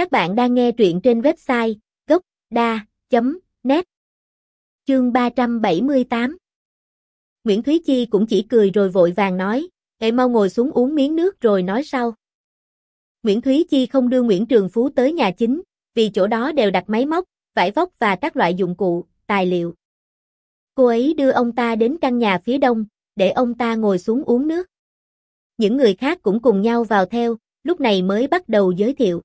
Các bạn đang nghe truyện trên website gốc.da.net Chương 378 Nguyễn Thúy Chi cũng chỉ cười rồi vội vàng nói, Ê mau ngồi xuống uống miếng nước rồi nói sau. Nguyễn Thúy Chi không đưa Nguyễn Trường Phú tới nhà chính, vì chỗ đó đều đặt máy móc, vải vóc và các loại dụng cụ, tài liệu. Cô ấy đưa ông ta đến căn nhà phía đông, để ông ta ngồi xuống uống nước. Những người khác cũng cùng nhau vào theo, lúc này mới bắt đầu giới thiệu.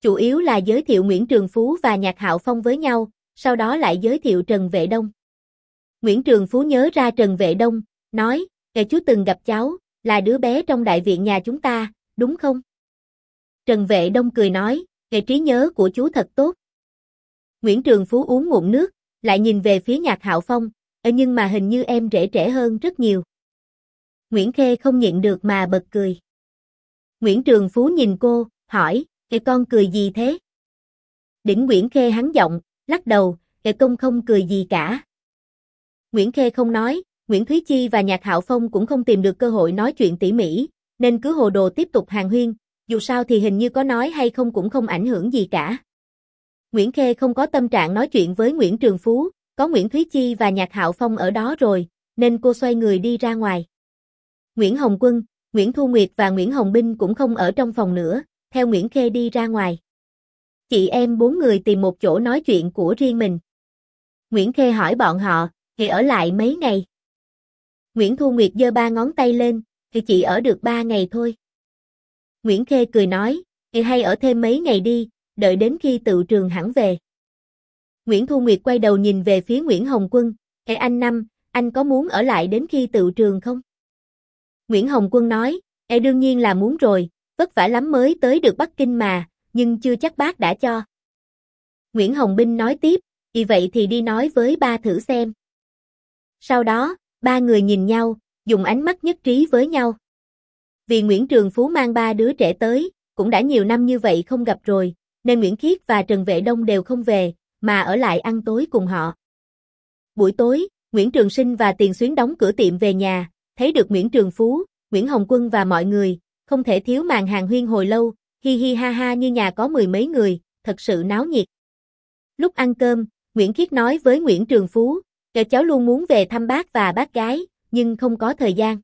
Chủ yếu là giới thiệu Nguyễn Trường Phú và Nhạc Hạo Phong với nhau, sau đó lại giới thiệu Trần Vệ Đông. Nguyễn Trường Phú nhớ ra Trần Vệ Đông, nói, "ngày chú từng gặp cháu, là đứa bé trong đại viện nhà chúng ta, đúng không? Trần Vệ Đông cười nói, "ngày trí nhớ của chú thật tốt. Nguyễn Trường Phú uống ngụm nước, lại nhìn về phía Nhạc Hạo Phong, Ê nhưng mà hình như em rể trẻ hơn rất nhiều. Nguyễn Khê không nhịn được mà bật cười. Nguyễn Trường Phú nhìn cô, hỏi, Kệ con cười gì thế? Đỉnh Nguyễn Khê hắn giọng, lắc đầu, kệ công không cười gì cả. Nguyễn Khê không nói, Nguyễn Thúy Chi và Nhạc Hạo Phong cũng không tìm được cơ hội nói chuyện tỉ mỉ, nên cứ hồ đồ tiếp tục hàng huyên, dù sao thì hình như có nói hay không cũng không ảnh hưởng gì cả. Nguyễn Khê không có tâm trạng nói chuyện với Nguyễn Trường Phú, có Nguyễn Thúy Chi và Nhạc Hạo Phong ở đó rồi, nên cô xoay người đi ra ngoài. Nguyễn Hồng Quân, Nguyễn Thu Nguyệt và Nguyễn Hồng Binh cũng không ở trong phòng nữa, theo Nguyễn Khê đi ra ngoài. Chị em bốn người tìm một chỗ nói chuyện của riêng mình. Nguyễn Khê hỏi bọn họ, thì ở lại mấy ngày. Nguyễn Thu Nguyệt giơ ba ngón tay lên, thì chị ở được ba ngày thôi. Nguyễn Khê cười nói, thì hay ở thêm mấy ngày đi, đợi đến khi tự trường hẳn về. Nguyễn Thu Nguyệt quay đầu nhìn về phía Nguyễn Hồng Quân, Ê anh Năm, anh có muốn ở lại đến khi tự trường không? Nguyễn Hồng Quân nói, Ê đương nhiên là muốn rồi, vất vả lắm mới tới được Bắc Kinh mà, nhưng chưa chắc bác đã cho. Nguyễn Hồng Binh nói tiếp, vì vậy thì đi nói với ba thử xem. Sau đó, ba người nhìn nhau, dùng ánh mắt nhất trí với nhau. Vì Nguyễn Trường Phú mang ba đứa trẻ tới, cũng đã nhiều năm như vậy không gặp rồi, nên Nguyễn Khiết và Trần Vệ Đông đều không về, mà ở lại ăn tối cùng họ. Buổi tối, Nguyễn Trường Sinh và Tiền Xuyến đóng cửa tiệm về nhà, thấy được Nguyễn Trường Phú, Nguyễn Hồng Quân và mọi người, không thể thiếu màn hàng huyên hồi lâu, hi hi ha ha như nhà có mười mấy người, thật sự náo nhiệt. Lúc ăn cơm, Nguyễn Khiết nói với Nguyễn Trường Phú, kẻ cháu luôn muốn về thăm bác và bác gái, nhưng không có thời gian.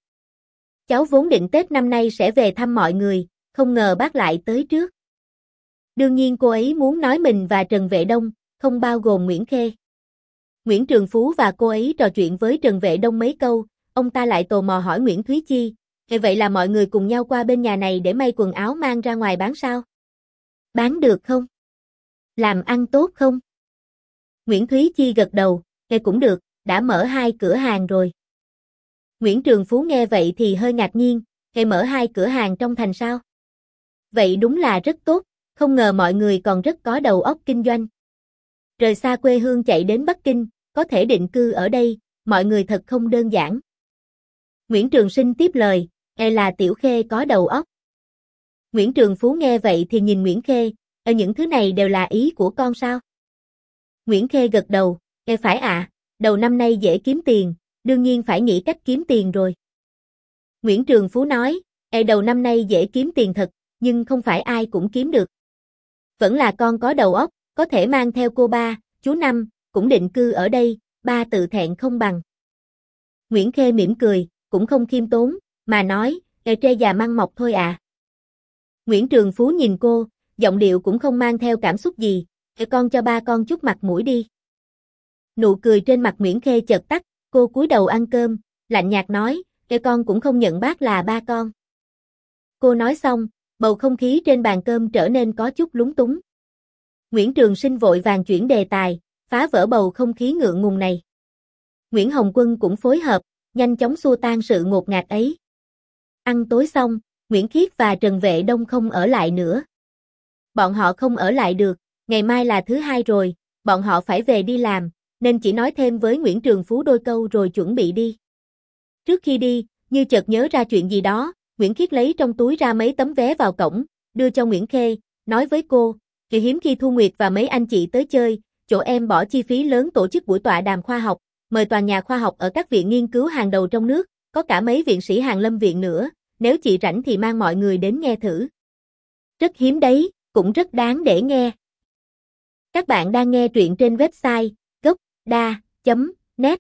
Cháu vốn định Tết năm nay sẽ về thăm mọi người, không ngờ bác lại tới trước. Đương nhiên cô ấy muốn nói mình và Trần Vệ Đông, không bao gồm Nguyễn Khê. Nguyễn Trường Phú và cô ấy trò chuyện với Trần Vệ Đông mấy câu, ông ta lại tò mò hỏi Nguyễn Thúy Chi, Vậy vậy là mọi người cùng nhau qua bên nhà này để may quần áo mang ra ngoài bán sao? Bán được không? Làm ăn tốt không? Nguyễn Thúy Chi gật đầu, nghe cũng được, đã mở hai cửa hàng rồi. Nguyễn Trường Phú nghe vậy thì hơi ngạc nhiên, nghe mở hai cửa hàng trong thành sao? Vậy đúng là rất tốt, không ngờ mọi người còn rất có đầu óc kinh doanh. Rời xa quê hương chạy đến Bắc Kinh, có thể định cư ở đây, mọi người thật không đơn giản. Nguyễn Trường Sinh tiếp lời, e là Tiểu Khê có đầu óc. Nguyễn Trường Phú nghe vậy thì nhìn Nguyễn Khê, ở những thứ này đều là ý của con sao? Nguyễn Khê gật đầu, e phải ạ, à, đầu năm nay dễ kiếm tiền, đương nhiên phải nghĩ cách kiếm tiền rồi. Nguyễn Trường Phú nói, e đầu năm nay dễ kiếm tiền thật, nhưng không phải ai cũng kiếm được. Vẫn là con có đầu óc, có thể mang theo cô ba, chú Năm, cũng định cư ở đây, ba tự thẹn không bằng. Nguyễn Khê mỉm cười, cũng không khiêm tốn, mà nói, e trê già măng mọc thôi à. Nguyễn Trường Phú nhìn cô, giọng điệu cũng không mang theo cảm xúc gì, để con cho ba con chút mặt mũi đi. Nụ cười trên mặt Nguyễn Khê chợt tắt, cô cúi đầu ăn cơm, lạnh nhạt nói, để con cũng không nhận bác là ba con. Cô nói xong, bầu không khí trên bàn cơm trở nên có chút lúng túng. Nguyễn Trường Sinh vội vàng chuyển đề tài, phá vỡ bầu không khí ngượng ngùng này. Nguyễn Hồng Quân cũng phối hợp, nhanh chóng xua tan sự ngột ngạt ấy. Ăn tối xong, Nguyễn Khiết và Trần Vệ Đông không ở lại nữa. Bọn họ không ở lại được, ngày mai là thứ hai rồi, bọn họ phải về đi làm, nên chỉ nói thêm với Nguyễn Trường Phú đôi câu rồi chuẩn bị đi. Trước khi đi, như chợt nhớ ra chuyện gì đó, Nguyễn Khiết lấy trong túi ra mấy tấm vé vào cổng, đưa cho Nguyễn Khê, nói với cô, kỳ hiếm khi Thu Nguyệt và mấy anh chị tới chơi, chỗ em bỏ chi phí lớn tổ chức buổi tọa đàm khoa học, mời toàn nhà khoa học ở các viện nghiên cứu hàng đầu trong nước, có cả mấy viện sĩ hàng lâm viện nữa, nếu chị rảnh thì mang mọi người đến nghe thử. Rất hiếm đấy, cũng rất đáng để nghe. Các bạn đang nghe truyện trên website gocda.net